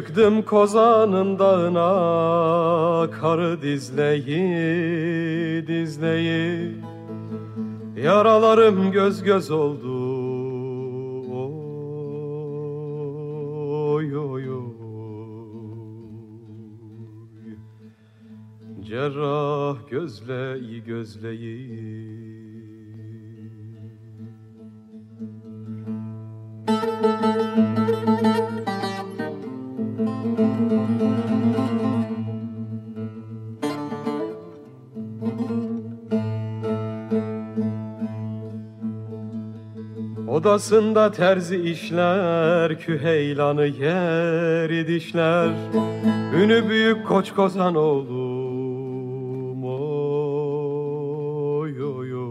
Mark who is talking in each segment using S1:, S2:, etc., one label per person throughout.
S1: Çıktım Kozan'ın dağına Karı dizleyi dizleyi. Yaralarım göz göz oldu Oy oy oy. Cerrah gözleyi gözleyi Odasında terzi işler, küheylanı yer dişler. Ünü büyük koç kozan oğlum, oy oy oy.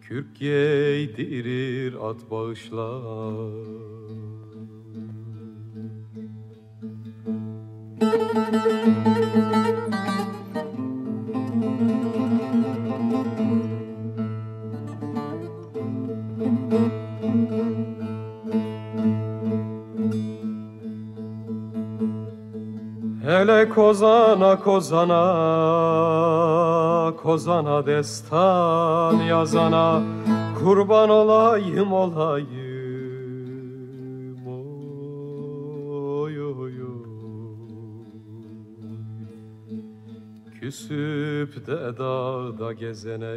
S1: Kürk giydirir at bağışlar. Kozana kozana Kozana destan yazana. Kurban olayım olayım Oy oy oy. Küsüp de dağda gezene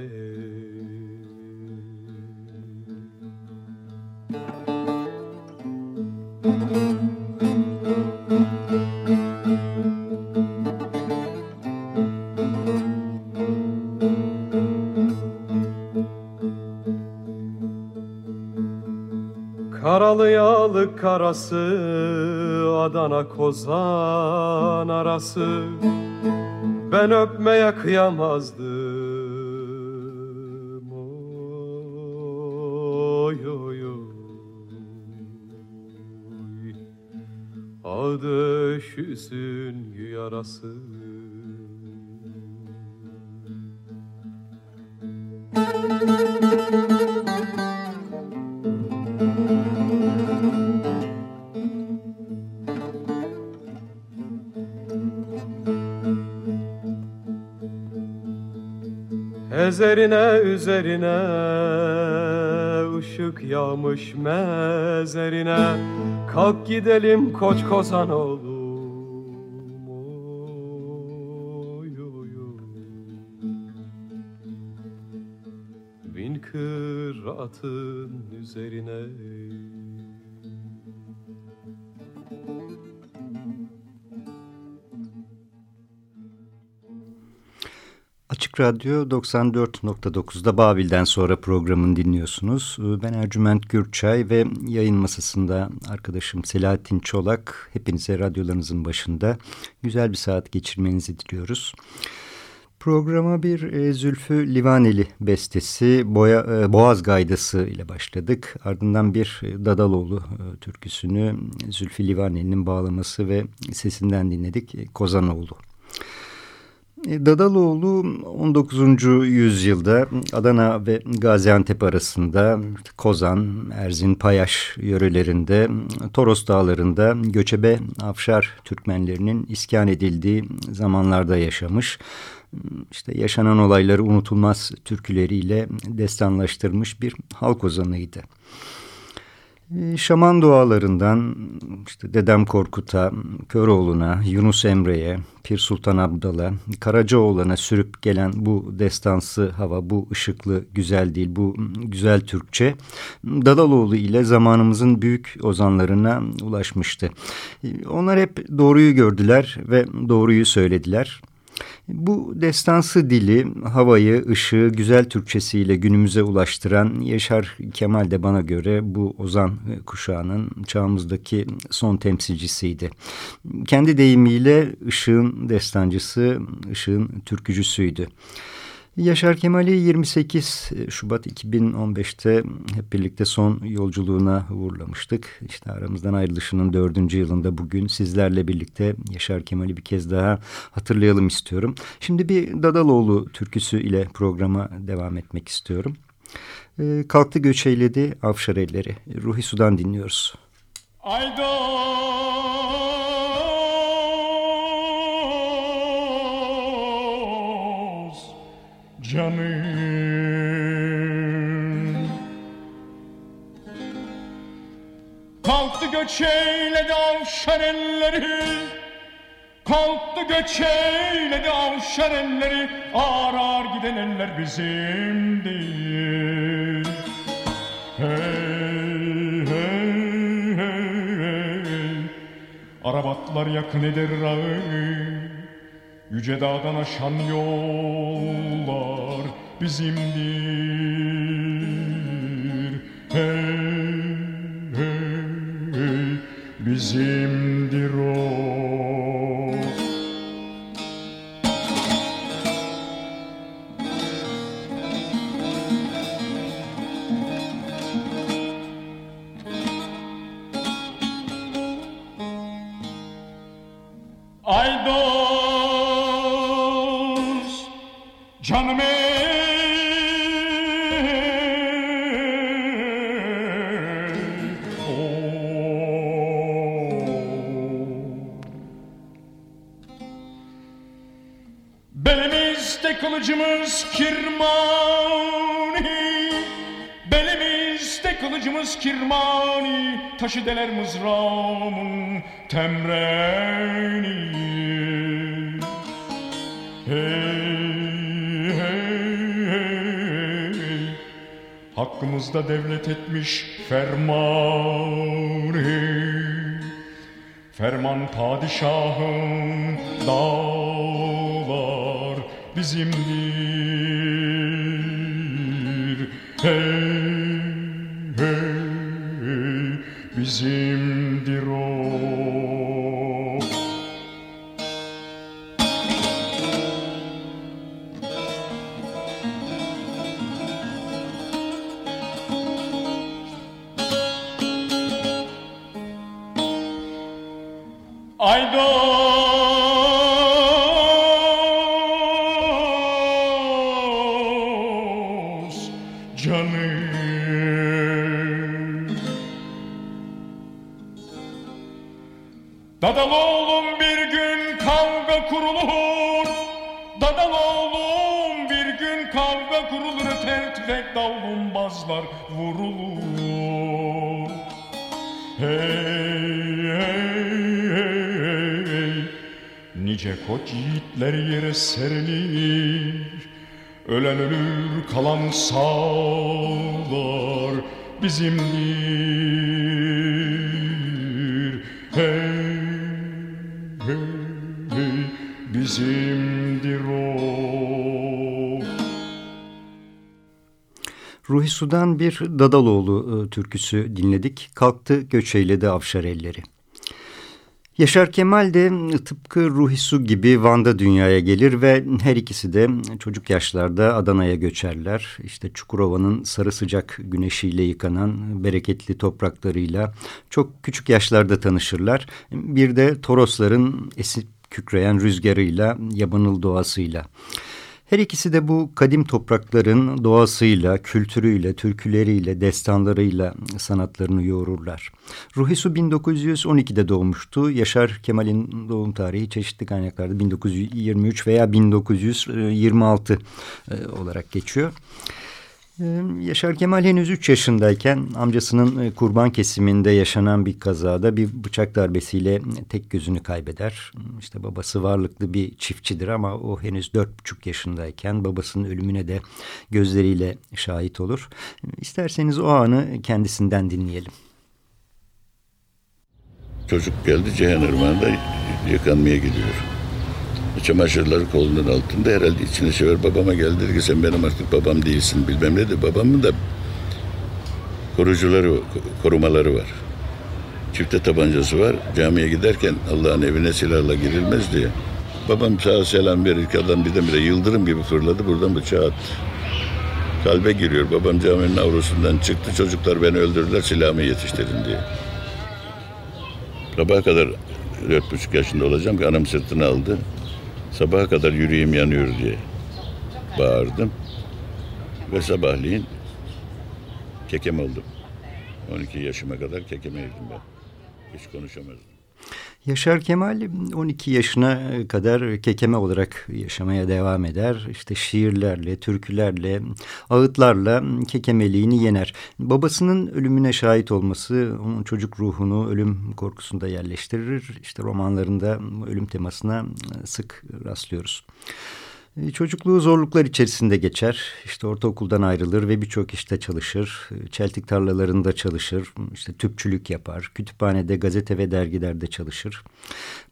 S1: karası Adana kozan arası. Ben öpmeye kıyamazdım. Oy oy oy. Ağ döşüsün yarası Ezerine üzerine ışık yağmış mezerine. Kalk gidelim koç kozan oğlum. Bin kıratın üzerine
S2: Açık Radyo 94.9'da Babil'den sonra programını dinliyorsunuz. Ben Ercüment Gürçay ve yayın masasında arkadaşım Selahattin Çolak. Hepinize radyolarınızın başında güzel bir saat geçirmenizi diliyoruz. Programa bir e, Zülfü Livaneli bestesi Boya, e, Boğaz Gaydası ile başladık. Ardından bir e, Dadaloğlu türküsünü Zülfü Livaneli'nin bağlaması ve sesinden dinledik Kozanoğlu. E, Dadaloğlu 19. yüzyılda Adana ve Gaziantep arasında Kozan, Erzin, Payaş yörelerinde Toros dağlarında göçebe Afşar Türkmenlerinin iskan edildiği zamanlarda yaşamış. İşte yaşanan olayları unutulmaz türküleriyle destanlaştırmış bir halk ozanıydı. Ee, şaman dualarından işte Dedem Korkut'a, Köroğlu'na, Yunus Emre'ye, Pir Sultan Abdal'a, Karacaoğlan'a sürüp gelen bu destansı hava, bu ışıklı güzel değil, bu güzel Türkçe Dadaloğlu ile zamanımızın büyük ozanlarına ulaşmıştı. Ee, onlar hep doğruyu gördüler ve doğruyu söylediler. Bu destansı dili, havayı, ışığı güzel Türkçesiyle günümüze ulaştıran Yaşar Kemal de bana göre bu Ozan kuşağının çağımızdaki son temsilcisiydi. Kendi deyimiyle ışığın destancısı, ışığın türkücüsüydü. Yaşar Kemal'i 28 Şubat 2015'te hep birlikte son yolculuğuna uğurlamıştık. İşte aramızdan ayrılışının dördüncü yılında bugün sizlerle birlikte Yaşar Kemal'i bir kez daha hatırlayalım istiyorum. Şimdi bir Dadaloğlu türküsü ile programa devam etmek istiyorum. Kalktı göç eyledi avşar elleri. Ruhi Sudan dinliyoruz.
S3: Aydo canım Kalktı göç eyledi avşar elleri. Kalktı göç eyledi avşar elleri. Ağır ağır giden eller bizim Hey hey hey hey. Arabatlar yakın eder ağı Yüce dağdan aşan yollar bizimdir. Hey, hey, hey, bizimdir o. kılıcımız kirmani. Belimizde kılıcımız kirmani. Taşı deler mızrağımın temreni. Hey, hey, hey, Hakkımızda devlet etmiş ferman Ferman padişahım dağlar bizimdir. Hey, kalan sağlar bizimdir Hey hey hey bizimdir o
S2: Ruhi Su'dan bir Dadaloğlu e, türküsü dinledik. Kalktı göç eyledi avşar elleri. Yaşar Kemal de tıpkı Ruhi Su gibi Van'da dünyaya gelir ve her ikisi de çocuk yaşlarda Adana'ya göçerler. İşte Çukurova'nın sarı sıcak güneşiyle yıkanan bereketli topraklarıyla çok küçük yaşlarda tanışırlar. Bir de Torosların esip kükreyen rüzgarıyla, yabanıl doğasıyla. Her ikisi de bu kadim toprakların doğasıyla, kültürüyle, türküleriyle, destanlarıyla sanatlarını yoğururlar. Ruhi Su 1912'de doğmuştu. Yaşar Kemal'in doğum tarihi çeşitli kaynaklarda 1923 veya 1926 e, olarak geçiyor. Ee, Yaşar Kemal henüz 3 yaşındayken amcasının e, kurban kesiminde yaşanan bir kazada bir bıçak darbesiyle tek gözünü kaybeder. İşte babası varlıklı bir çiftçidir ama o henüz 4,5 yaşındayken babasının ölümüne de gözleriyle şahit olur. İsterseniz o anı kendisinden dinleyelim.
S4: Çocuk geldi Ceyhan Irmağı'nda yıkanmaya gidiyor. Çamaşırları kolunun altında herhalde içine sever. Babama geldi dedi ki sen benim artık babam değilsin bilmem ne de. Babamın da korucuları, korumaları var. Çifte tabancası var. Camiye giderken Allah'ın evine silahla girilmez diye. Babam sağa selam verirken birdenbire yıldırım gibi fırladı. Buradan bıçağı attı. Kalbe giriyor. Babam caminin avlusundan çıktı. Çocuklar beni öldürdüler silahımı yetiştirin diye. Sabaha kadar dört buçuk yaşında olacağım ki anam sırtını aldı. Sabaha kadar yüreğim yanıyor diye bağırdım. Ve sabahleyin kekem oldum. 12 yaşıma kadar kekemeydim ben. Hiç konuşamazdım.
S2: Yaşar Kemal 12 yaşına kadar kekeme olarak yaşamaya devam eder. İşte şiirlerle, türkülerle, ağıtlarla kekemeliğini yener. Babasının ölümüne şahit olması onun çocuk ruhunu ölüm korkusunda yerleştirir. İşte romanlarında ölüm temasına sık rastlıyoruz. E, çocukluğu zorluklar içerisinde geçer. İşte ortaokuldan ayrılır ve birçok işte çalışır. E, çeltik tarlalarında çalışır. İşte tüpçülük yapar. Kütüphanede, gazete ve dergilerde çalışır.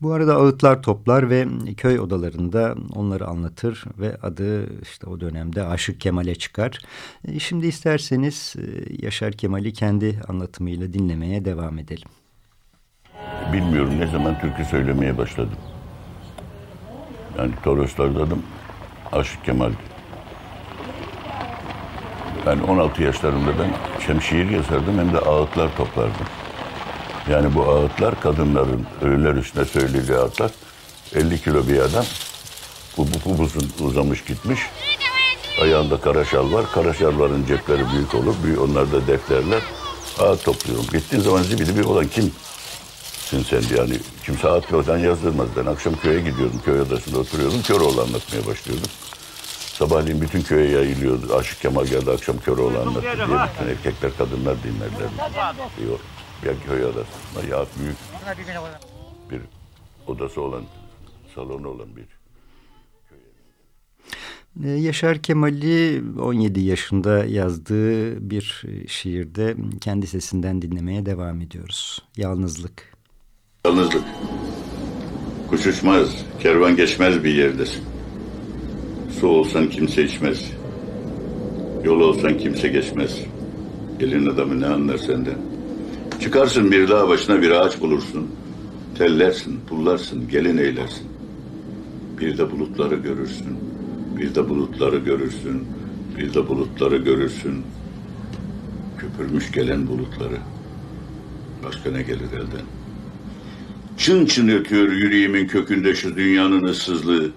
S2: Bu arada ağıtlar toplar ve köy odalarında onları anlatır ve adı işte o dönemde Aşık Kemal'e çıkar. E, şimdi isterseniz Yaşar Kemal'i kendi anlatımıyla dinlemeye devam edelim.
S4: Bilmiyorum ne zaman türkü söylemeye başladım. Yani Toroslardadım Aşık Kemal. Ben 16 yaşlarında ben hem şiir yazardım hem de ağıtlar toplardım. Yani bu ağıtlar kadınların ölüler üstüne söylediği ağıtlar. 50 kilo bir adam bu, bu, bu uzamış gitmiş. Ayağında kara şal var. Kara şalların cepleri büyük olur. Büyük, onlar da defterler. Ağıt topluyorum. Gittiğin zaman zibidi bir olan kim? Sin sen yani kimse ağıtlardan yazdırmaz. Ben akşam köye gidiyordum. Köy odasında oturuyordum. Köroğlu anlatmaya başlıyordum. Sabahleyin bütün köye yayılıyordu. Aşık Kemal geldi akşam Köroğlu anlattı diye. Bütün erkekler kadınlar dinlerler. Diyor. Bir köy odasında ya büyük bir odası olan, salonu olan bir
S2: Ee, Yaşar Kemal'i 17 yaşında yazdığı bir şiirde kendi sesinden dinlemeye devam ediyoruz. Yalnızlık.
S4: Yalnızlık. Kuş uçmaz, kervan geçmez bir yerdesin. Su olsan kimse içmez. Yol olsan kimse geçmez. Elin adamı ne anlar senden? Çıkarsın bir dağ başına bir ağaç bulursun. Tellersin, pullarsın, gelin eylersin. Bir de bulutları görürsün. Bir de bulutları görürsün. Bir de bulutları görürsün. Köpürmüş gelen bulutları. Başka ne gelir elden? Çın çın ötüyor yüreğimin kökünde şu dünyanın ıssızlığı.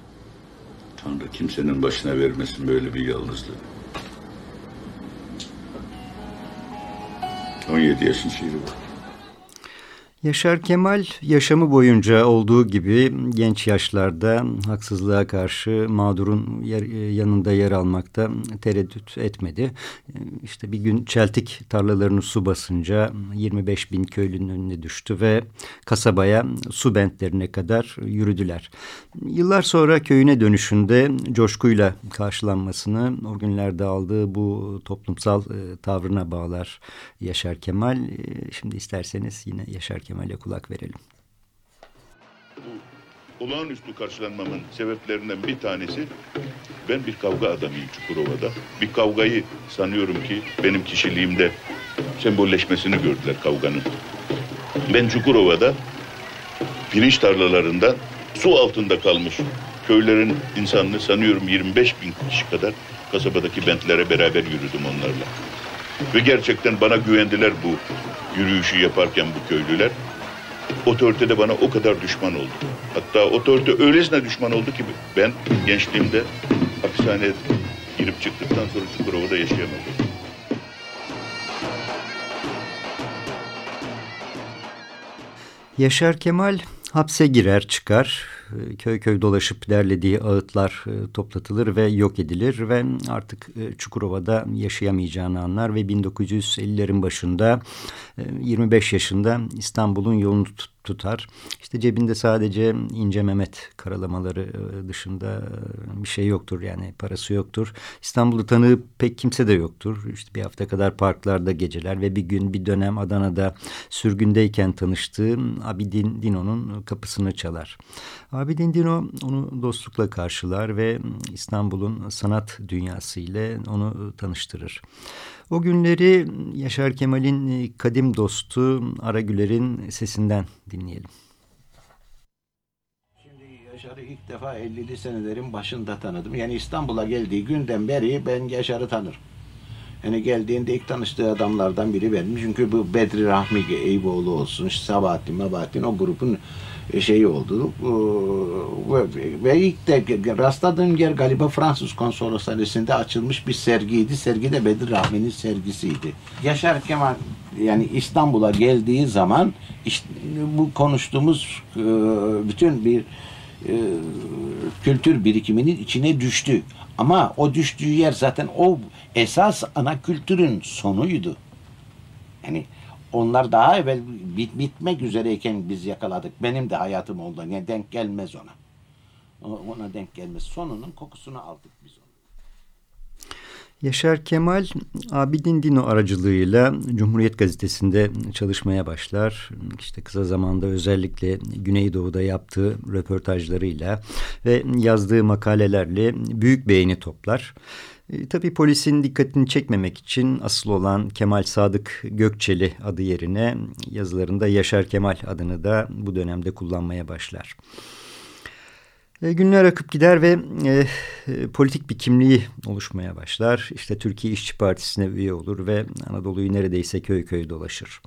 S4: Tanrı kimsenin başına vermesin böyle bir yalnızlığı. 17 yaşın şiiri bu.
S2: Yaşar Kemal yaşamı boyunca olduğu gibi genç yaşlarda haksızlığa karşı mağdurun yer, yanında yer almakta tereddüt etmedi. İşte bir gün çeltik tarlalarını su basınca 25 bin köylünün önüne düştü ve kasabaya su bentlerine kadar yürüdüler. Yıllar sonra köyüne dönüşünde coşkuyla karşılanmasını o günlerde aldığı bu toplumsal e, tavrına bağlar Yaşar Kemal. E, şimdi isterseniz yine Yaşar Kemal Kemal'e kulak verelim.
S5: Olağanüstü karşılanmamın sebeplerinden bir tanesi ben bir kavga adamıyım Çukurova'da. Bir kavgayı sanıyorum ki benim kişiliğimde sembolleşmesini gördüler kavganın. Ben Çukurova'da pirinç tarlalarında su altında kalmış köylerin insanını sanıyorum 25 bin kişi kadar kasabadaki bentlere beraber yürüdüm onlarla. Ve gerçekten bana güvendiler bu yürüyüşü yaparken bu köylüler. Otorite de bana o kadar düşman oldu. Hatta otorite öylesine düşman oldu ki ben gençliğimde hapishaneye girip çıktıktan sonra Çukurova'da yaşayamadım.
S2: Yaşar Kemal hapse girer çıkar köy köy dolaşıp derlediği ağıtlar e, toplatılır ve yok edilir ve artık e, Çukurova'da yaşayamayacağını anlar ve 1950'lerin başında 25 yaşında İstanbul'un yolunu tutar. İşte cebinde sadece ince Mehmet karalamaları dışında bir şey yoktur yani parası yoktur. İstanbul'u tanığı pek kimse de yoktur. İşte bir hafta kadar parklarda geceler ve bir gün bir dönem Adana'da sürgündeyken tanıştığı Abidin Dino'nun kapısını çalar. Abidin Dino onu dostlukla karşılar ve İstanbul'un sanat dünyası ile onu tanıştırır. O günleri Yaşar Kemal'in kadim dostu Aragüler'in sesinden dinleyelim.
S6: Şimdi Yaşar'ı ilk defa 50'li senelerin başında tanıdım. Yani İstanbul'a geldiği günden beri ben Yaşar'ı tanırım. Yani geldiğinde ilk tanıştığı adamlardan biri benim. Çünkü bu Bedri Rahmi Eyüboğlu olsun, Sabahattin, Mabahattin o grubun şeyi oldu. Ve ilk de rastladığım yer galiba Fransız konsoloshanesinde açılmış bir sergiydi. Sergi de Bedir Rahmi'nin sergisiydi. Yaşar Kemal yani İstanbul'a geldiği zaman işte bu konuştuğumuz e, bütün bir e, kültür birikiminin içine düştü. Ama o düştüğü yer zaten o esas ana kültürün sonuydu. Yani onlar daha evvel bit, bitmek üzereyken biz yakaladık. Benim de hayatım oldu. Yani denk gelmez ona. Ona denk gelmez. Sonunun kokusunu aldık biz onu.
S2: Yaşar Kemal Abidin Dino aracılığıyla Cumhuriyet Gazetesi'nde çalışmaya başlar. İşte kısa zamanda özellikle Güneydoğu'da yaptığı röportajlarıyla ve yazdığı makalelerle büyük beğeni toplar. E, tabii polisin dikkatini çekmemek için asıl olan Kemal Sadık Gökçeli adı yerine yazılarında Yaşar Kemal adını da bu dönemde kullanmaya başlar. E, günler akıp gider ve e, e, politik bir kimliği oluşmaya başlar. İşte Türkiye İşçi Partisi'ne üye olur ve Anadolu'yu neredeyse köy köy dolaşır.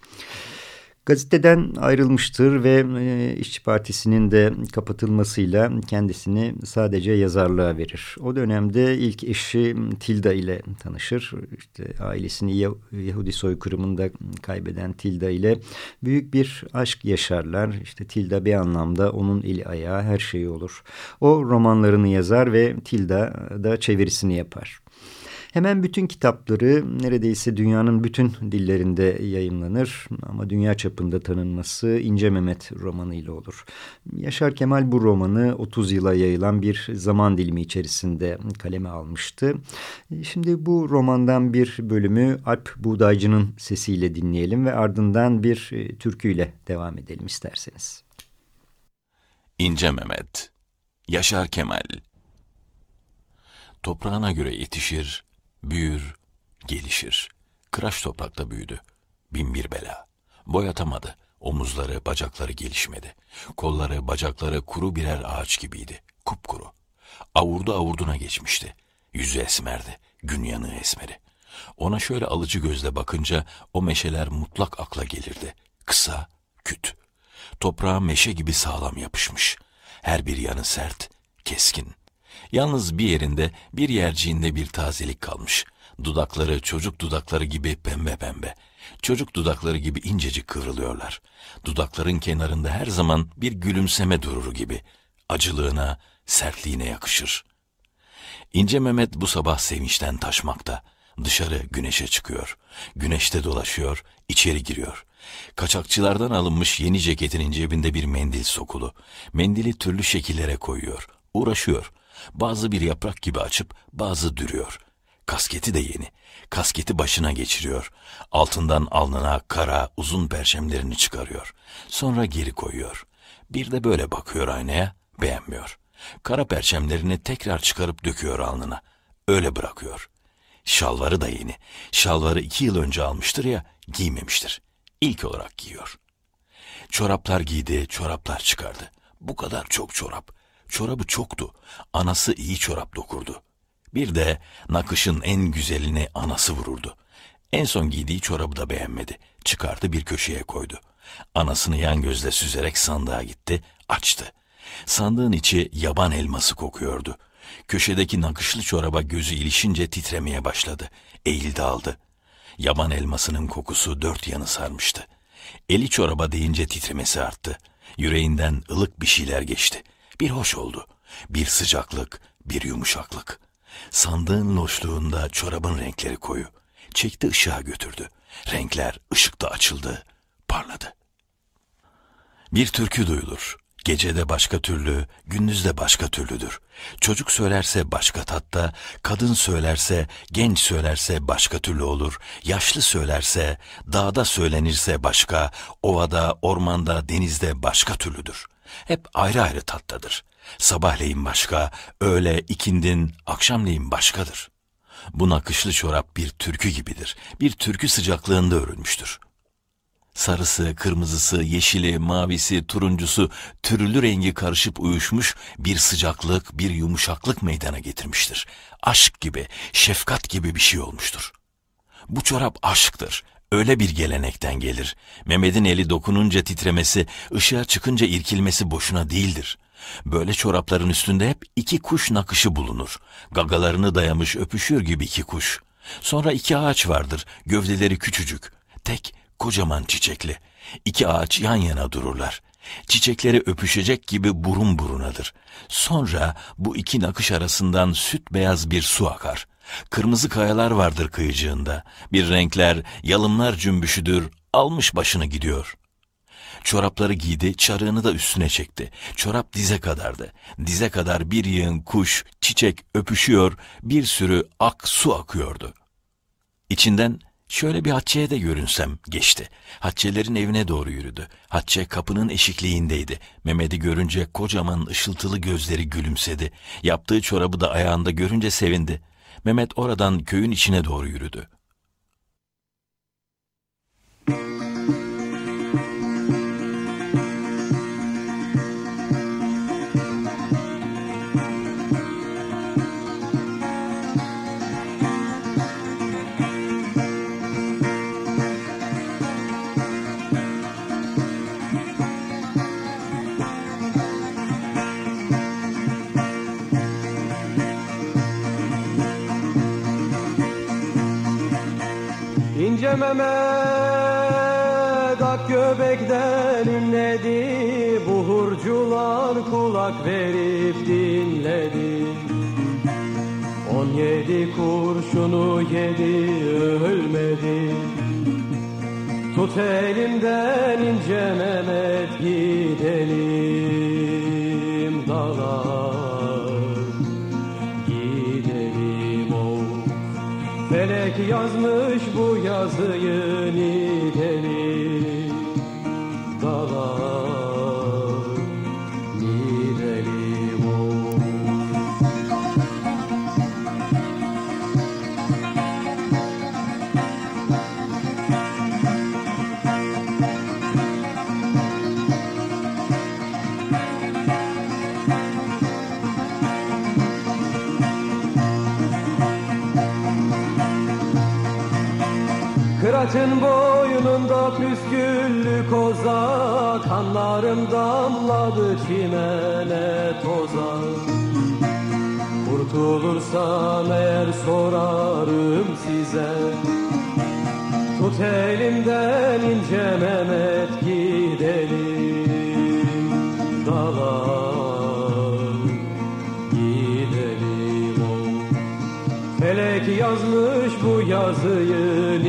S2: Gazeteden ayrılmıştır ve e, İşçi Partisi'nin de kapatılmasıyla kendisini sadece yazarlığa verir. O dönemde ilk eşi Tilda ile tanışır. İşte ailesini Yahudi soykırımında kaybeden Tilda ile büyük bir aşk yaşarlar. İşte Tilda bir anlamda onun eli ayağı her şeyi olur. O romanlarını yazar ve Tilda da çevirisini yapar. Hemen bütün kitapları neredeyse dünyanın bütün dillerinde yayınlanır ama dünya çapında tanınması İnce Mehmet romanıyla olur. Yaşar Kemal bu romanı 30 yıla yayılan bir zaman dilimi içerisinde kaleme almıştı. Şimdi bu romandan bir bölümü Alp Buğdaycı'nın sesiyle dinleyelim ve ardından bir e, türküyle devam edelim isterseniz.
S7: İnce Mehmet, Yaşar Kemal Toprağına göre yetişir, Büyür, gelişir. Kıraç toprakta büyüdü. Bin bir bela. Boy atamadı. Omuzları, bacakları gelişmedi. Kolları, bacakları kuru birer ağaç gibiydi. Kupkuru. Avurdu avurduna geçmişti. Yüzü esmerdi. Gün yanığı esmeri. Ona şöyle alıcı gözle bakınca o meşeler mutlak akla gelirdi. Kısa, küt. Toprağa meşe gibi sağlam yapışmış. Her bir yanı sert, keskin. Yalnız bir yerinde bir yerciğinde bir tazelik kalmış. Dudakları çocuk dudakları gibi pembe pembe. Çocuk dudakları gibi incecik kıvrılıyorlar. Dudakların kenarında her zaman bir gülümseme durur gibi. Acılığına, sertliğine yakışır. İnce Mehmet bu sabah sevinçten taşmakta. Dışarı güneşe çıkıyor. Güneşte dolaşıyor, içeri giriyor. Kaçakçılardan alınmış yeni ceketinin cebinde bir mendil sokulu. Mendili türlü şekillere koyuyor. Uğraşıyor. Bazı bir yaprak gibi açıp bazı dürüyor. Kasketi de yeni. Kasketi başına geçiriyor. Altından alnına kara uzun perçemlerini çıkarıyor. Sonra geri koyuyor. Bir de böyle bakıyor aynaya, beğenmiyor. Kara perçemlerini tekrar çıkarıp döküyor alnına. Öyle bırakıyor. Şalvarı da yeni. Şalvarı iki yıl önce almıştır ya, giymemiştir. İlk olarak giyiyor. Çoraplar giydi, çoraplar çıkardı. Bu kadar çok çorap. Çorabı çoktu. Anası iyi çorap dokurdu. Bir de nakışın en güzelini anası vururdu. En son giydiği çorabı da beğenmedi. Çıkardı bir köşeye koydu. Anasını yan gözle süzerek sandığa gitti, açtı. Sandığın içi yaban elması kokuyordu. Köşedeki nakışlı çoraba gözü ilişince titremeye başladı. Eğildi aldı. Yaban elmasının kokusu dört yanı sarmıştı. Eli çoraba deyince titremesi arttı. Yüreğinden ılık bir şeyler geçti. Bir hoş oldu. Bir sıcaklık, bir yumuşaklık. Sandığın loşluğunda çorabın renkleri koyu. Çekti ışığa götürdü. Renkler ışıkta açıldı, parladı. Bir türkü duyulur. Gecede başka türlü, gündüzde başka türlüdür. Çocuk söylerse başka tatta, kadın söylerse, genç söylerse başka türlü olur. Yaşlı söylerse, dağda söylenirse başka, ovada, ormanda, denizde başka türlüdür. Hep ayrı ayrı tattadır. Sabahleyin başka, öğle, ikindin, akşamleyin başkadır. Bu nakışlı çorap bir türkü gibidir. Bir türkü sıcaklığında örülmüştür. Sarısı, kırmızısı, yeşili, mavisi, turuncusu, türlü rengi karışıp uyuşmuş bir sıcaklık, bir yumuşaklık meydana getirmiştir. Aşk gibi, şefkat gibi bir şey olmuştur. Bu çorap aşktır. Öyle bir gelenekten gelir. Mehmet'in eli dokununca titremesi, ışığa çıkınca irkilmesi boşuna değildir. Böyle çorapların üstünde hep iki kuş nakışı bulunur. Gagalarını dayamış öpüşür gibi iki kuş. Sonra iki ağaç vardır, gövdeleri küçücük. Tek, kocaman çiçekli. İki ağaç yan yana dururlar. Çiçekleri öpüşecek gibi burun burunadır. Sonra bu iki nakış arasından süt beyaz bir su akar. Kırmızı kayalar vardır kıyıcığında. Bir renkler, yalımlar cümbüşüdür, almış başını gidiyor. Çorapları giydi, çarığını da üstüne çekti. Çorap dize kadardı. Dize kadar bir yığın kuş, çiçek öpüşüyor, bir sürü ak su akıyordu. İçinden Şöyle bir Hatçe'ye de görünsem geçti. Hatçelerin evine doğru yürüdü. Hatçe kapının eşikliğindeydi. Mehmet'i görünce kocaman ışıltılı gözleri gülümsedi. Yaptığı çorabı da ayağında görünce sevindi. Mehmet oradan köyün içine doğru yürüdü.
S1: Mehmet ak göbekten inledi Buhurcular kulak verip dinledi. On yedi kurşunu yedi ölmedi. Tut elimden ince Mehmet gidelim dağlar. Gidelim o Felek yazmış yazıyı Kıraçın boynunda püsküllü koza Kanlarım damladı çimene toza. Kurtulursam eğer sorarım size Tut elimden ince Mehmet gidelim Dala gidelim o Felek yazmış bu yazıyı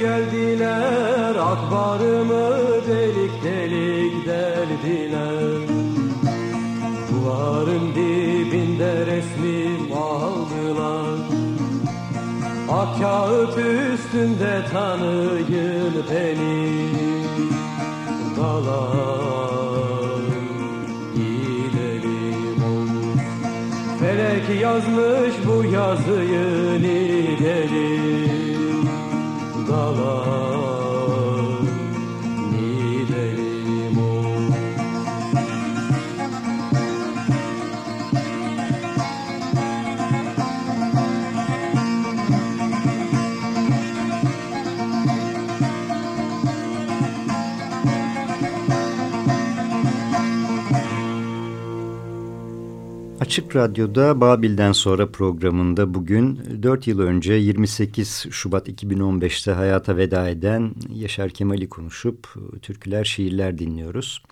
S1: geldiler Akbarımı delik delik deldiler. Duvarın dibinde resmim aldılar. Ak kağıt üstünde tanıyın beni. Dalar gidelim olur Felek yazmış bu yazıyı gidelim
S2: Radyo'da Babil'den sonra programında bugün 4 yıl önce 28 Şubat 2015'te hayata veda eden Yaşar Kemal'i konuşup türküler, şiirler dinliyoruz.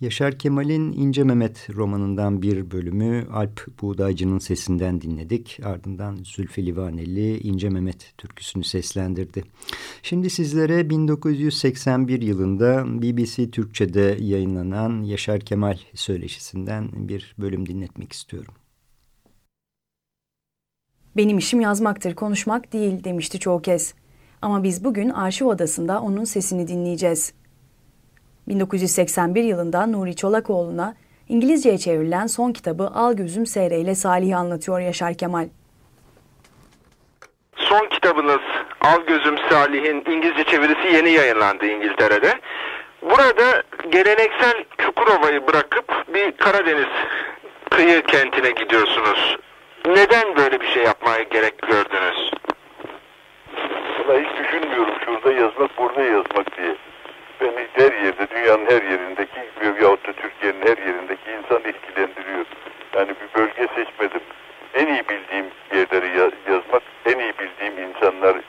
S2: Yaşar Kemal'in İnce Mehmet romanından bir bölümü Alp Buğdaycı'nın sesinden dinledik. Ardından Zülfü Livaneli İnce Mehmet türküsünü seslendirdi. Şimdi sizlere 1981 yılında BBC Türkçe'de yayınlanan Yaşar Kemal söyleşisinden bir bölüm dinletmek istiyorum.
S8: Benim işim yazmaktır, konuşmak değil demişti çoğu kez. Ama biz bugün arşiv odasında onun sesini dinleyeceğiz. 1981 yılında Nuri Çolakoğlu'na İngilizceye çevrilen son kitabı Al Gözüm Seyre ile Salih'i anlatıyor Yaşar Kemal.
S9: Son kitabınız Al Gözüm Salih'in İngilizce çevirisi yeni yayınlandı İngiltere'de. Burada geleneksel Çukurova'yı bırakıp bir Karadeniz kıyı kentine gidiyorsunuz. Neden böyle bir şey yapmaya gerek gördünüz?
S5: Valla hiç düşünmüyorum şurada yazmak, burada yazmak diye. Beni her yerde, dünyanın her yerindeki yahut da Türkiye'nin her yerindeki insan etkilendiriyor. Yani bir bölge seçmedim. En iyi bildiğim yerleri ya- yazmak, en iyi bildiğim insanlarla.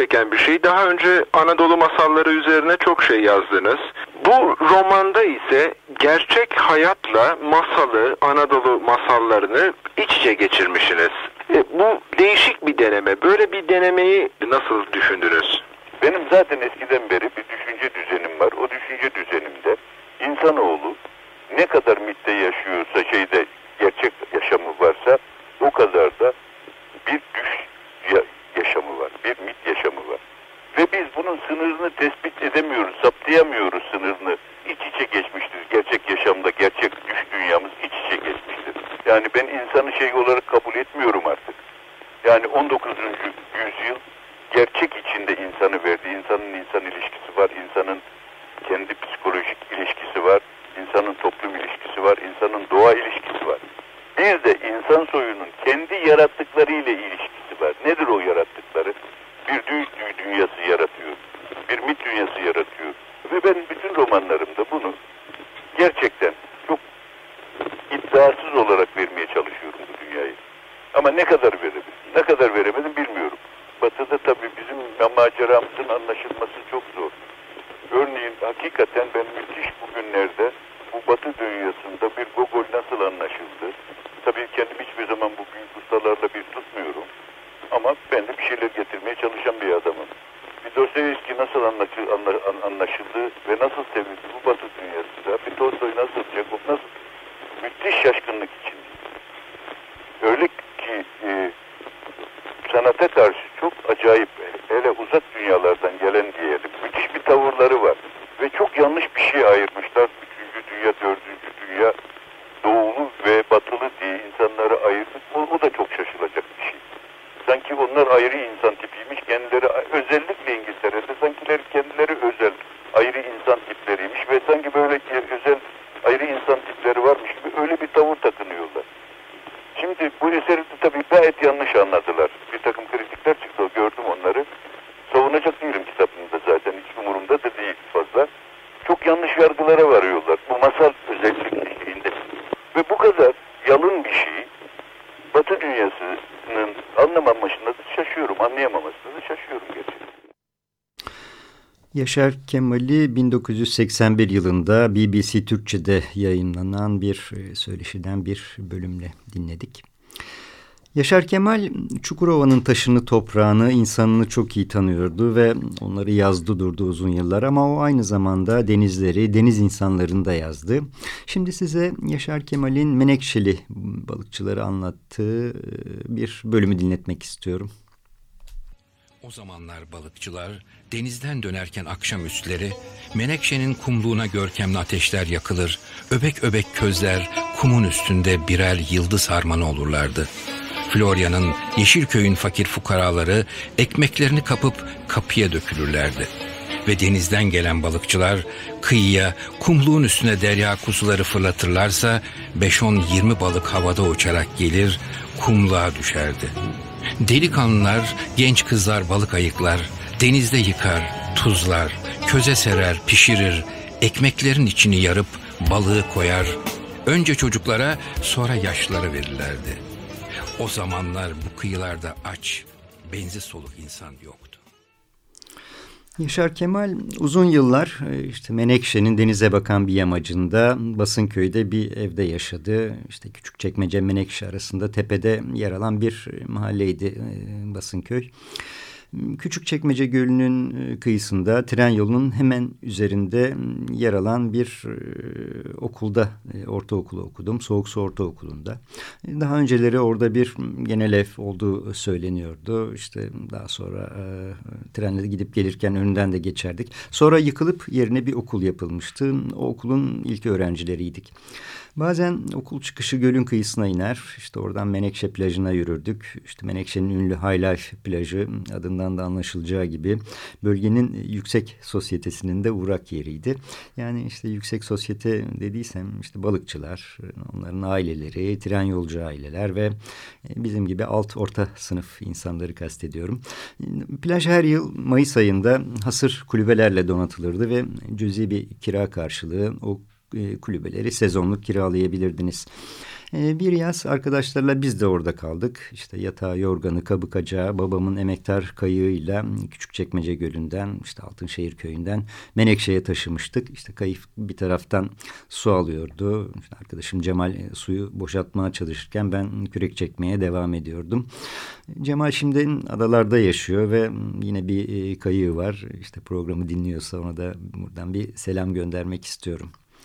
S9: Çeken bir şey. Daha önce Anadolu masalları üzerine çok şey yazdınız. Bu romanda ise gerçek hayatla masalı, Anadolu masallarını iç içe geçirmişsiniz. E, bu değişik bir deneme. Böyle bir denemeyi nasıl düşündünüz?
S5: Benim zaten eskiden beri bir düşünce düzenim var. O düşünce düzenimde insanoğlu ne kadar mitte yaşıyorsa şeyde gerçek yaşamı varsa o kadar da bir düş yaşamı var. Bir mit yaşamı var. Ve biz bunun sınırını tespit edemiyoruz, saptayamıyoruz sınırını. İç içe geçmiştir. Gerçek yaşamda, gerçek düş dünyamız iç içe geçmiştir. Yani ben insanı şey olarak kabul etmiyorum artık. Yani 19. yüzyıl gerçek içinde insanı verdi. İnsanın insan ilişkisi var, insanın kendi psikolojik ilişkisi var, insanın toplum ilişkisi var, insanın doğa ilişkisi var. Bir de insan soyunun kendi yarattıklarıyla ilişkisi var. Nedir o yarattıkları? Bir dü dünyası yaratıyor. Bir mit dünyası yaratıyor. Ve ben bütün romanlarımda bunu gerçekten çok iddiasız olarak vermeye çalışıyorum bu dünyayı. Ama ne kadar verebilirim? Ne kadar veremedim bilmiyorum. Batı'da tabii bizim maceramızın anlaşılması çok zor. Örneğin hakikaten ben müthiş bugünlerde bu Batı dünyasında bir Gogol nasıl anlaşıldı? Tabii kendim hiçbir zaman bu büyük ustalarla bir tutmuyorum. Ama ben de bir şeyler getirmeye çalışan bir adamım. Bir Dostoyevski nasıl anlaşıldı ve nasıl sevildi bu Batı dünyasında? Bir Tolstoy nasıl, Çekov nasıl? Müthiş şaşkınlık içinde. Öyle ki e, sanata karşı çok acayip, hele uzak dünyalardan gelen diyelim, müthiş bir tavırları var. Ve çok yanlış bir şey ayırmışlar. Üçüncü dünya, dördüncü dünya, doğulu ve batılı diye insanları ayırdık. O, o da çok şaşılacak bir şey. Sanki onlar ayrı insan tipiymiş, kendileri özellikle İngiltere'de sankileri kendileri özel ayrı insan tipleriymiş ve sanki böyle özel ayrı insan tipleri varmış gibi öyle bir tavır takınıyorlar. Şimdi bu eseri de tabii gayet yanlış anladılar. Bir takım kritikler çıktı, gördüm onları. Savunacak değilim kitabımda zaten, hiç umurumda da değil fazla. Çok yanlış yargılara varıyorlar. Bu masal özellikle şeyinde. Ve bu kadar yalın bir şey Batı dünyasının anlamamasında da şaşıyorum, anlayamamasında da şaşıyorum gerçekten.
S2: Yaşar Kemal'i 1981 yılında BBC Türkçe'de yayınlanan bir e, söyleşiden bir bölümle dinledik. Yaşar Kemal Çukurova'nın taşını, toprağını, insanını çok iyi tanıyordu ve onları yazdı durdu uzun yıllar ama o aynı zamanda denizleri, deniz insanlarını da yazdı. Şimdi size Yaşar Kemal'in Menekşeli balıkçıları anlattığı e, bir bölümü dinletmek istiyorum.
S10: O zamanlar balıkçılar denizden dönerken akşamüstleri Menekşe'nin kumluğuna görkemli ateşler yakılır, öbek öbek közler kumun üstünde birer yıldız harmanı olurlardı. Florya'nın Yeşilköy'ün fakir fukaraları ekmeklerini kapıp kapıya dökülürlerdi. Ve denizden gelen balıkçılar kıyıya kumluğun üstüne derya kuzuları fırlatırlarsa 5-10-20 balık havada uçarak gelir kumluğa düşerdi. Delikanlılar, genç kızlar balık ayıklar, denizde yıkar, tuzlar, köze serer, pişirir, ekmeklerin içini yarıp balığı koyar, önce çocuklara sonra yaşlılara verirlerdi. O zamanlar bu kıyılarda aç, benzi soluk insan yoktu.
S2: Yaşar Kemal uzun yıllar e, işte Menekşe'nin denize bakan bir yamacında Basınköy'de bir evde yaşadı. İşte Küçükçekmece Menekşe arasında tepede yer alan bir mahalleydi e, Basınköy. Küçükçekmece Gölü'nün e, kıyısında tren yolunun hemen üzerinde yer alan bir e, okulda e, ortaokulu okudum. Soğuk Su Ortaokulu'nda. Daha önceleri orada bir genel ev olduğu söyleniyordu. İşte daha sonra trenle gidip gelirken önünden de geçerdik. Sonra yıkılıp yerine bir okul yapılmıştı. O okulun ilk öğrencileriydik. Bazen okul çıkışı gölün kıyısına iner. İşte oradan Menekşe plajına yürürdük. İşte Menekşe'nin ünlü Life plajı adından da anlaşılacağı gibi bölgenin yüksek sosyetesinin de uğrak yeriydi. Yani işte yüksek sosyete dediysem işte balıkçılar, onların aileleri, tren yolcu aileler ve bizim gibi alt orta sınıf insanları kastediyorum. Plaj her yıl Mayıs ayında hasır kulübelerle donatılırdı ve cüzi bir kira karşılığı o e, kulübeleri sezonluk kiralayabilirdiniz. E, bir yaz arkadaşlarla biz de orada kaldık. İşte yatağı, yorganı, kabı kacağı, babamın emektar kayığıyla Küçükçekmece Gölü'nden, işte Altınşehir Köyü'nden Menekşe'ye taşımıştık. İşte kayık bir taraftan su alıyordu. İşte arkadaşım Cemal e, suyu boşaltmaya çalışırken ben kürek çekmeye devam ediyordum. Cemal şimdi adalarda yaşıyor ve yine bir kayığı var. İşte programı dinliyorsa ona da buradan bir selam göndermek istiyorum.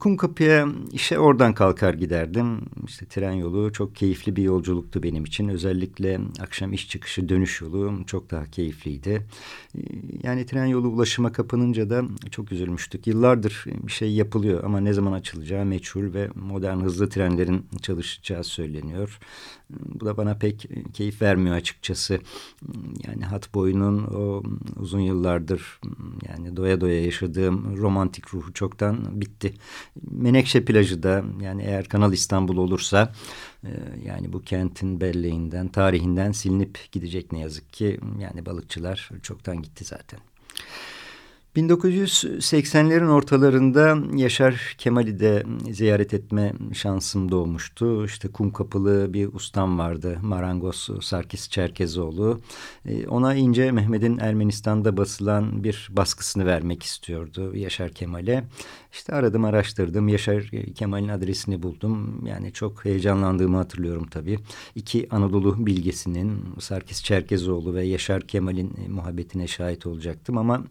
S2: Kumkapı'ya işe oradan kalkar giderdim. İşte tren yolu çok keyifli bir yolculuktu benim için. Özellikle akşam iş çıkışı dönüş yolu çok daha keyifliydi. E, yani tren yolu ulaşıma kapanınca da çok üzülmüştük. Yıllardır bir şey yapılıyor ama ne zaman açılacağı meçhul ve modern hızlı trenlerin çalışacağı söyleniyor. Bu da bana pek keyif vermiyor açıkçası. Yani hat boyunun o uzun yıllardır yani doya doya yaşadığım romantik ruhu çoktan bitti. Menekşe plajı da yani eğer Kanal İstanbul olursa e, yani bu kentin belleğinden, tarihinden silinip gidecek ne yazık ki. Yani balıkçılar çoktan gitti zaten. 1980'lerin ortalarında Yaşar Kemal'i de ziyaret etme şansım doğmuştu. İşte kum kapılı bir ustam vardı. Marangoz Sarkis Çerkezoğlu. Ee, ona ince Mehmet'in Ermenistan'da basılan bir baskısını vermek istiyordu Yaşar Kemal'e. İşte aradım araştırdım. Yaşar Kemal'in adresini buldum. Yani çok heyecanlandığımı hatırlıyorum tabii. İki Anadolu bilgesinin Sarkis Çerkezoğlu ve Yaşar Kemal'in muhabbetine şahit olacaktım ama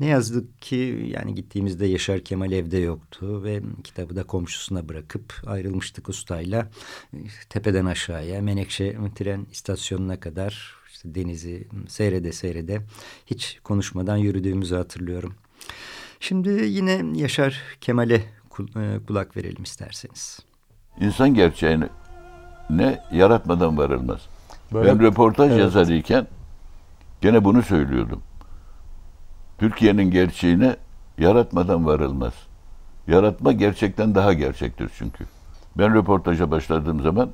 S2: ne yazdık ki yani gittiğimizde Yaşar Kemal evde yoktu ve kitabı da komşusuna bırakıp ayrılmıştık ustayla. Tepeden aşağıya Menekşe tren istasyonuna kadar işte denizi seyrede seyrede hiç konuşmadan yürüdüğümüzü hatırlıyorum. Şimdi yine Yaşar Kemal'e e, kulak verelim isterseniz.
S4: İnsan gerçeğini ne yaratmadan varılmaz. Böyle, ben röportaj evet. yazarıyken gene bunu söylüyordum. Türkiye'nin gerçeğine yaratmadan varılmaz. Yaratma gerçekten daha gerçektir çünkü. Ben röportaja başladığım zaman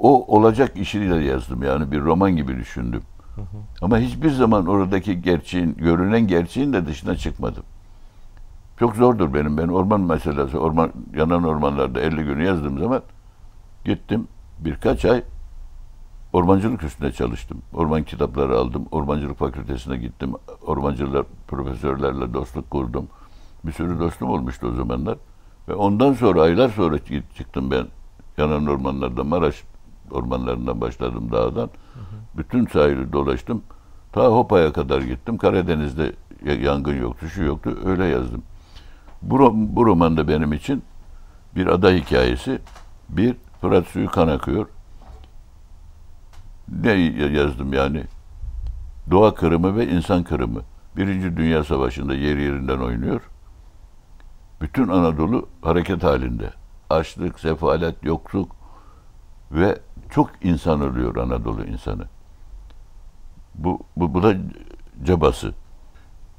S4: o olacak işini de yazdım yani bir roman gibi düşündüm. Hı hı. Ama hiçbir zaman oradaki gerçeğin, görünen gerçeğin de dışına çıkmadım. Çok zordur benim. Ben orman meselesi, orman yanan ormanlarda 50 günü yazdığım zaman gittim birkaç ay ormancılık üstünde çalıştım. Orman kitapları aldım. Ormancılık fakültesine gittim. Ormancılar, profesörlerle dostluk kurdum. Bir sürü dostum olmuştu o zamanlar. Ve ondan sonra aylar sonra çıktım ben yanan ormanlarda Maraş ormanlarından başladım dağdan. Hı hı. Bütün sahili dolaştım. Ta Hopa'ya kadar gittim. Karadeniz'de yangın yoktu, şu yoktu. Öyle yazdım. Bu, bu roman da benim için bir ada hikayesi. Bir, Fırat suyu kan akıyor ne yazdım yani? Doğa kırımı ve insan kırımı. Birinci Dünya Savaşı'nda yer yerinden oynuyor. Bütün Anadolu hareket halinde. Açlık, sefalet, yokluk ve çok insan ölüyor Anadolu insanı. Bu, bu, bu da cabası.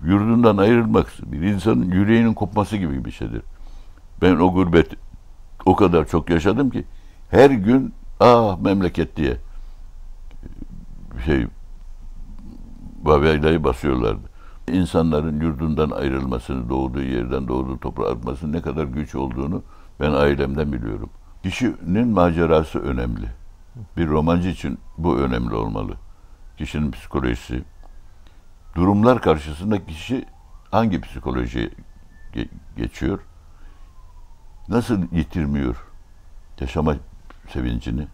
S4: Yurdundan ayrılmak bir insanın yüreğinin kopması gibi bir şeydir. Ben o gurbet o kadar çok yaşadım ki her gün ah memleket diye şey Bavyaylayı basıyorlardı. İnsanların yurdundan ayrılmasını, doğduğu yerden doğduğu toprağa atmasının ne kadar güç olduğunu ben ailemden biliyorum. Kişinin macerası önemli. Bir romancı için bu önemli olmalı. Kişinin psikolojisi. Durumlar karşısında kişi hangi psikoloji geçiyor? Nasıl yitirmiyor yaşama sevincini?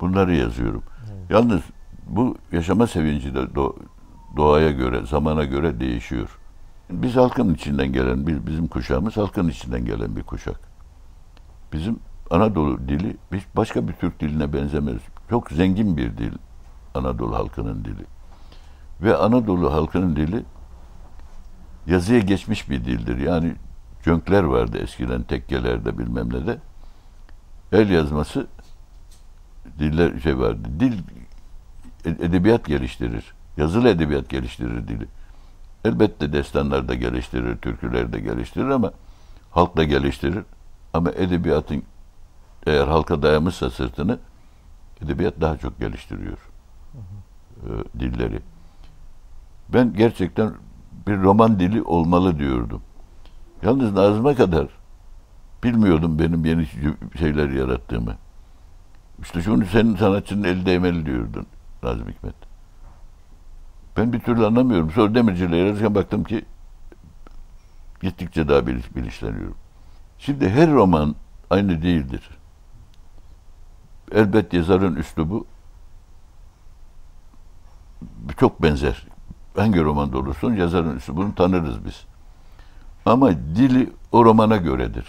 S4: Bunları yazıyorum. Evet. Yalnız bu yaşama sevinci de doğaya göre, zamana göre değişiyor. Biz halkın içinden gelen, bizim kuşağımız halkın içinden gelen bir kuşak. Bizim Anadolu dili başka bir Türk diline benzemez. Çok zengin bir dil Anadolu halkının dili. Ve Anadolu halkının dili yazıya geçmiş bir dildir. Yani cönkler vardı eskiden tekkelerde bilmem ne de. El yazması diller şey vardı. Dil edebiyat geliştirir. Yazılı edebiyat geliştirir dili. Elbette destanlar da geliştirir, türküler de geliştirir ama halk da geliştirir. Ama edebiyatın eğer halka dayamışsa sırtını edebiyat daha çok geliştiriyor e, dilleri. Ben gerçekten bir roman dili olmalı diyordum. Yalnız Nazım'a kadar bilmiyordum benim yeni şeyler yarattığımı. İşte şunu senin sanatçının eli değmeli diyordun Nazım Hikmet. Ben bir türlü anlamıyorum. Sonra demirciyle yararken baktım ki gittikçe daha bilinçleniyorum. Şimdi her roman aynı değildir. Elbet yazarın üslubu çok benzer. Hangi romanda olursun yazarın üslubunu tanırız biz. Ama dili o romana göredir.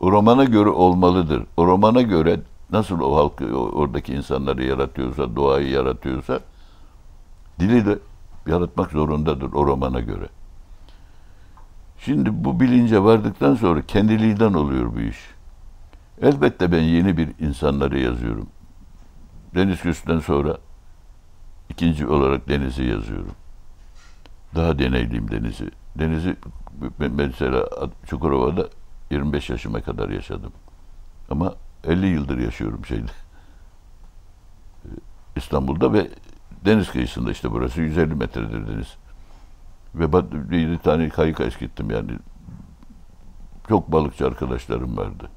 S4: O romana göre olmalıdır. O romana göre nasıl o halkı, oradaki insanları yaratıyorsa, doğayı yaratıyorsa dili de yaratmak zorundadır o romana göre. Şimdi bu bilince vardıktan sonra kendiliğinden oluyor bu iş. Elbette ben yeni bir insanları yazıyorum. Deniz Küs'ten sonra ikinci olarak Deniz'i yazıyorum. Daha deneyliyim Deniz'i. Deniz'i mesela Çukurova'da 25 yaşıma kadar yaşadım. Ama 50 yıldır yaşıyorum şeyde. İstanbul'da ve deniz kıyısında işte burası 150 metredir deniz. Ve bir tane kayık eskittim yani. Çok balıkçı arkadaşlarım vardı.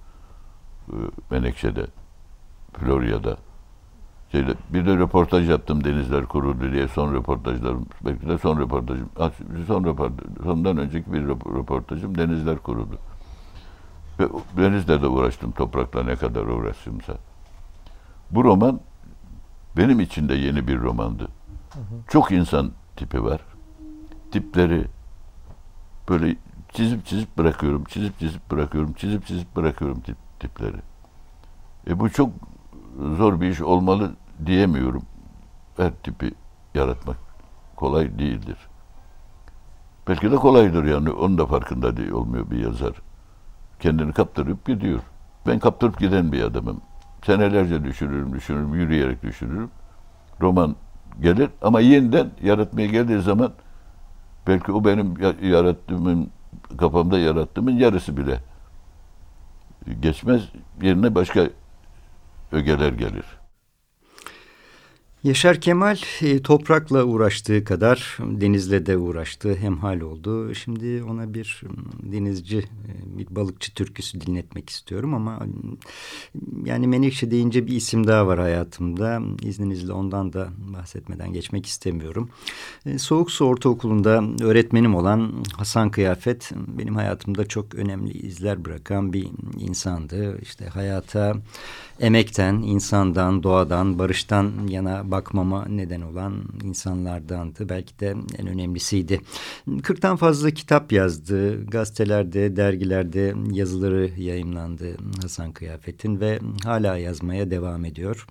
S4: Menekşe'de, Florya'da. Şeyde, bir de röportaj yaptım Denizler Kurulu diye son röportajlarım. Belki de son röportajım. Son röportaj, sondan önceki bir röportajım Denizler Kurulu. Ve denizle de uğraştım toprakla ne kadar uğraştımsa. Bu roman benim için de yeni bir romandı. Hı hı. Çok insan tipi var. Tipleri böyle çizip çizip bırakıyorum, çizip çizip bırakıyorum, çizip çizip bırakıyorum tip, tipleri. E bu çok zor bir iş olmalı diyemiyorum. Her tipi yaratmak kolay değildir. Belki de kolaydır yani. Onun da farkında değil olmuyor bir yazar. Kendini kaptırıp gidiyor. Ben kaptırıp giden bir adamım. Senelerce düşünürüm, düşünürüm, yürüyerek düşünürüm. Roman gelir ama yeniden yaratmaya geldiği zaman belki o benim yarattığımın, kafamda yarattığımın yarısı bile geçmez. Yerine başka ögeler gelir.
S2: Yaşar Kemal e, toprakla uğraştığı kadar denizle de uğraştığı hemhal oldu. Şimdi ona bir denizci, e, bir balıkçı türküsü dinletmek istiyorum ama yani Menekşe deyince bir isim daha var hayatımda. İzninizle ondan da bahsetmeden geçmek istemiyorum. E, Soğuk Su Ortaokulu'nda öğretmenim olan Hasan Kıyafet benim hayatımda çok önemli izler bırakan bir insandı. İşte hayata emekten, insandan, doğadan, barıştan yana bakmama neden olan insanlardandı. Belki de en önemlisiydi. 40'tan fazla kitap yazdı. Gazetelerde, dergilerde yazıları yayımlandı Hasan Kıyafet'in ve hala yazmaya devam ediyor.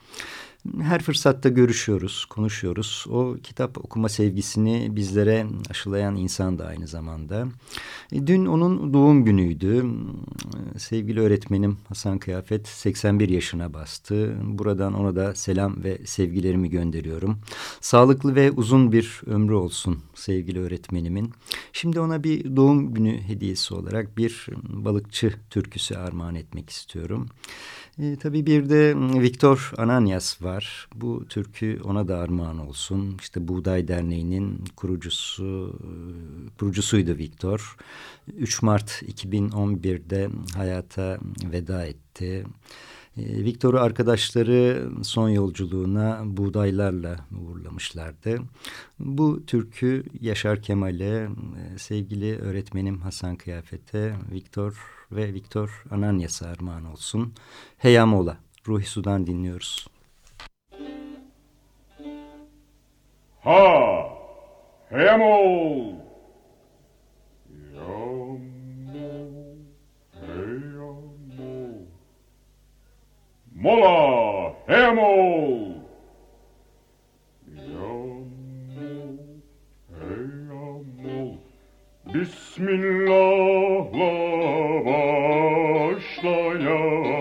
S2: Her fırsatta görüşüyoruz, konuşuyoruz. O kitap okuma sevgisini bizlere aşılayan insan da aynı zamanda. E, dün onun doğum günüydü. Sevgili öğretmenim Hasan Kıyafet 81 yaşına bastı. Buradan ona da selam ve sevgilerimi gönderiyorum. Sağlıklı ve uzun bir ömrü olsun sevgili öğretmenimin. Şimdi ona bir doğum günü hediyesi olarak bir balıkçı türküsü armağan etmek istiyorum. E, tabii bir de Viktor Ananias var. Bu türkü ona da armağan olsun. İşte Buğday Derneği'nin kurucusu, e, kurucusuydu Viktor. 3 Mart 2011'de hayata veda etti. E, Viktor'u arkadaşları son yolculuğuna buğdaylarla uğurlamışlardı. Bu türkü Yaşar Kemal'e, e, sevgili öğretmenim Hasan Kıyafet'e, Viktor ve Viktor Ananyas'a armağan olsun. Heyamola, Ruhi Sudan dinliyoruz.
S3: Ha! Heyamol! Mola Hemol. Bismillahla başlayalım.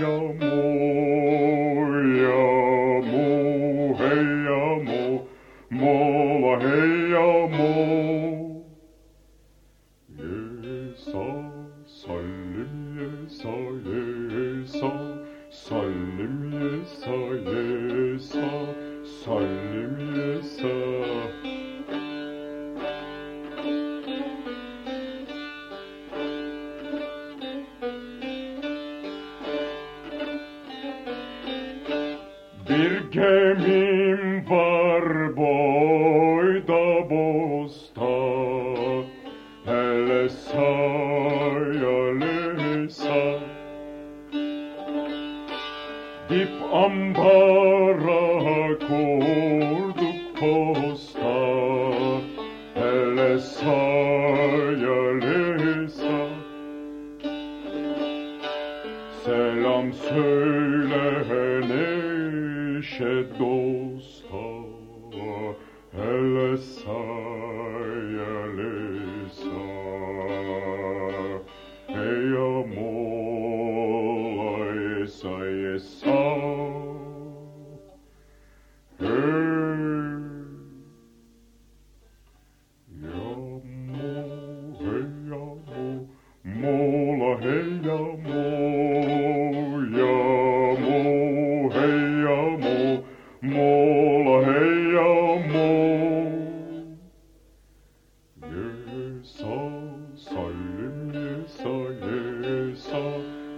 S3: your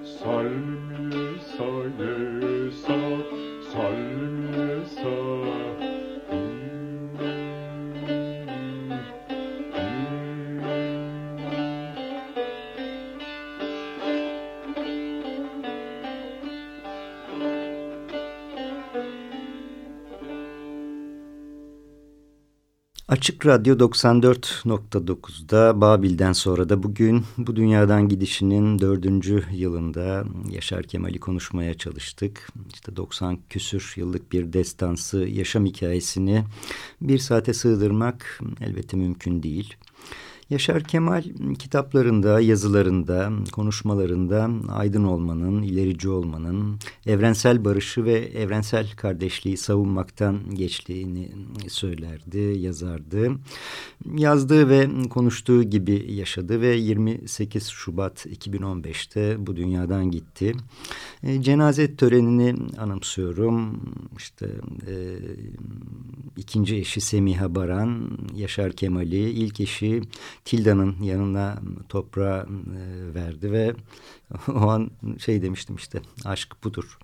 S3: Salmi saye saye
S2: Açık Radyo 94.9'da Babil'den sonra da bugün bu dünyadan gidişinin dördüncü yılında Yaşar Kemal'i konuşmaya çalıştık. İşte 90 küsür yıllık bir destansı yaşam hikayesini bir saate sığdırmak elbette mümkün değil. Yaşar Kemal kitaplarında, yazılarında, konuşmalarında aydın olmanın, ilerici olmanın, evrensel barışı ve evrensel kardeşliği savunmaktan geçtiğini söylerdi, yazardı. Yazdığı ve konuştuğu gibi yaşadı ve 28 Şubat 2015'te bu dünyadan gitti. E, cenaze törenini anımsıyorum. İşte e, ikinci eşi Semiha Baran, Yaşar Kemal'i, ilk eşi Tilda'nın yanına toprağı e, verdi ve o an şey demiştim işte aşk budur.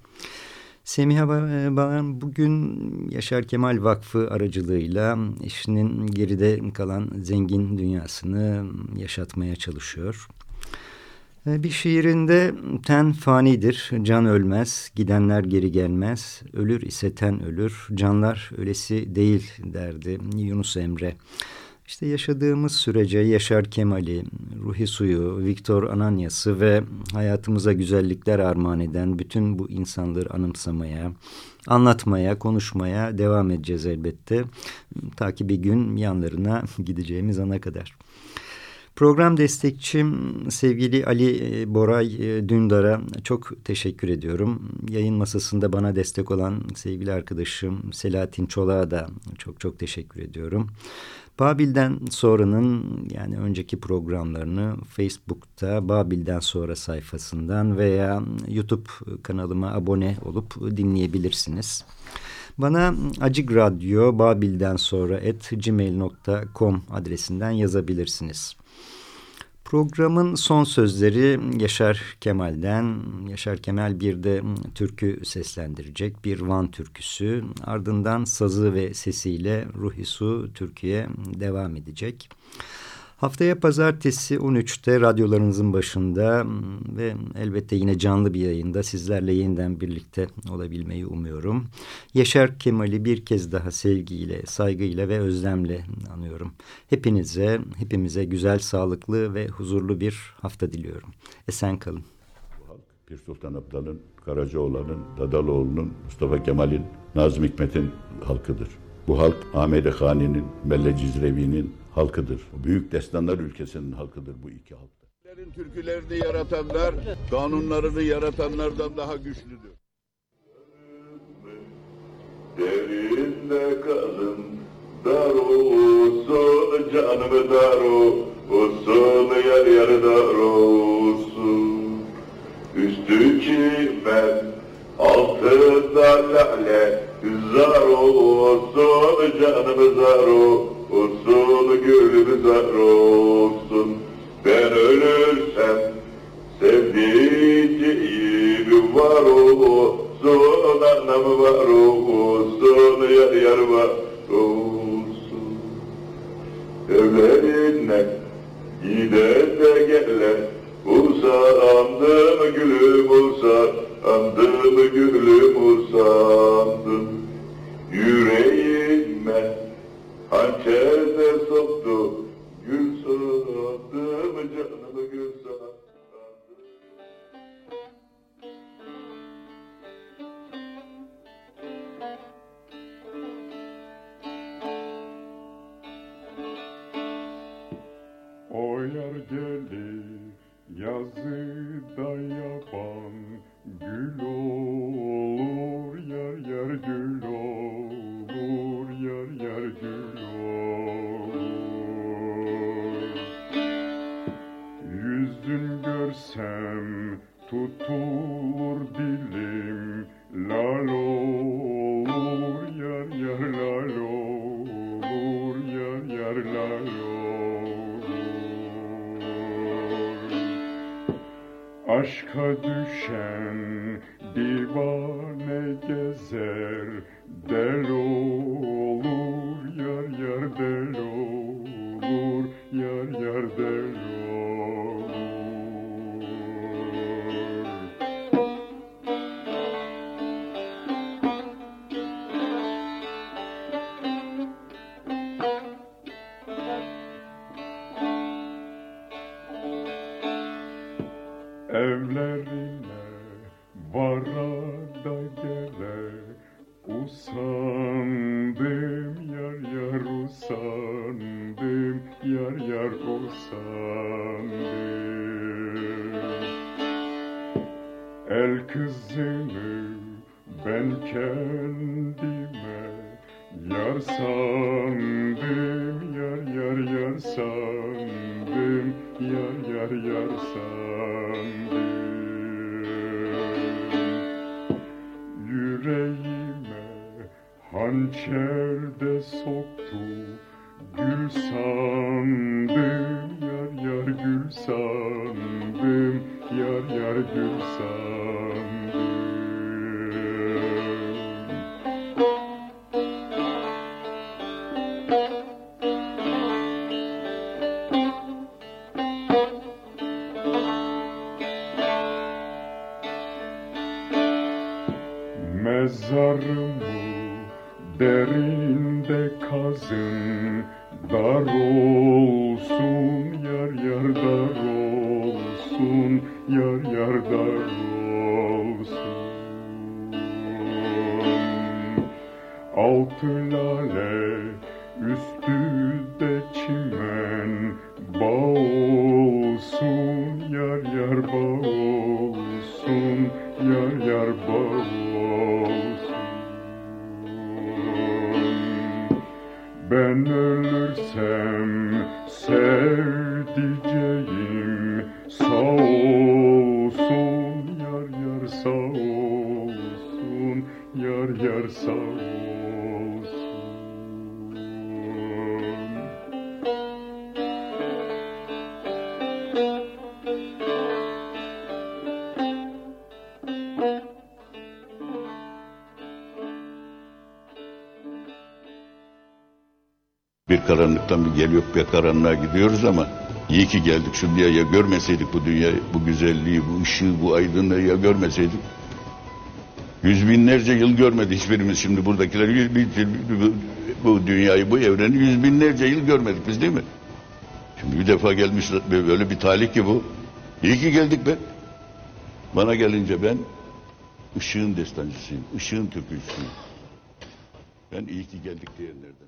S2: Semiha Baran bugün Yaşar Kemal Vakfı aracılığıyla eşinin geride kalan zengin dünyasını yaşatmaya çalışıyor. E, bir şiirinde ten fanidir, can ölmez, gidenler geri gelmez, ölür ise ten ölür, canlar ölesi değil derdi Yunus Emre. İşte yaşadığımız sürece Yaşar Kemal'i, Ruhi Suyu, Viktor Ananyas'ı ve hayatımıza güzellikler armağan eden bütün bu insanları anımsamaya, anlatmaya, konuşmaya devam edeceğiz elbette. Ta ki bir gün yanlarına gideceğimiz ana kadar. Program destekçim sevgili Ali e, Boray e, Dündar'a çok teşekkür ediyorum. Yayın masasında bana destek olan sevgili arkadaşım Selahattin Çolak'a da çok çok teşekkür ediyorum. Babil'den sonranın yani önceki programlarını Facebook'ta Babil'den sonra sayfasından veya YouTube kanalıma abone olup dinleyebilirsiniz. Bana Acık Radyo Babil'den sonra at gmail.com adresinden yazabilirsiniz. Programın son sözleri Yaşar Kemal'den. Yaşar Kemal bir de türkü seslendirecek. Bir Van türküsü. Ardından sazı ve sesiyle Ruhisu Türkiye devam edecek. Haftaya pazartesi 13'te radyolarınızın başında ve elbette yine canlı bir yayında sizlerle yeniden birlikte olabilmeyi umuyorum. Yaşar Kemal'i bir kez daha sevgiyle, saygıyla ve özlemle anıyorum. Hepinize, hepimize güzel, sağlıklı ve huzurlu bir hafta diliyorum. Esen kalın.
S4: Pir Sultan Abdal'ın, Karacaoğlan'ın, Dadaloğlu'nun, Mustafa Kemal'in, Nazım Hikmet'in halkıdır. Bu halk Ahmet Hani'nin, Melle Cizrevi'nin halkıdır. Büyük destanlar ülkesinin halkıdır bu iki halk.
S11: Türkülerini yaratanlar, kanunlarını yaratanlardan daha güçlüdür.
S3: Derinde kalın dar olsun canımı dar olsun yar yar dar olsun Üstü çimen altında lale zar olsun canımı zar olsun gülüm zar olsun. Ben ölürsem sevdiceğim var olsun. Anam var olsun yar yar var olsun. Evlerinden gide de gele Usandım gülüm usandım gülüm usandım Yüreğime hançer de soktu. Gül sandım canımı gül sandım
S12: Ben
S4: karanlıktan bir geliyor bir karanlığa gidiyoruz ama iyi ki geldik şu dünyaya görmeseydik bu dünyayı, bu güzelliği, bu ışığı, bu aydınlığı ya görmeseydik. Yüz binlerce yıl görmedi hiçbirimiz şimdi buradakiler bu, bu dünyayı, bu evreni yüz binlerce yıl görmedik biz değil mi? Şimdi bir defa gelmiş böyle bir talih ki bu. İyi ki geldik be. Bana gelince ben ışığın destancısıyım, ışığın tökücüsüyüm. Ben iyi ki geldik diyenlerden.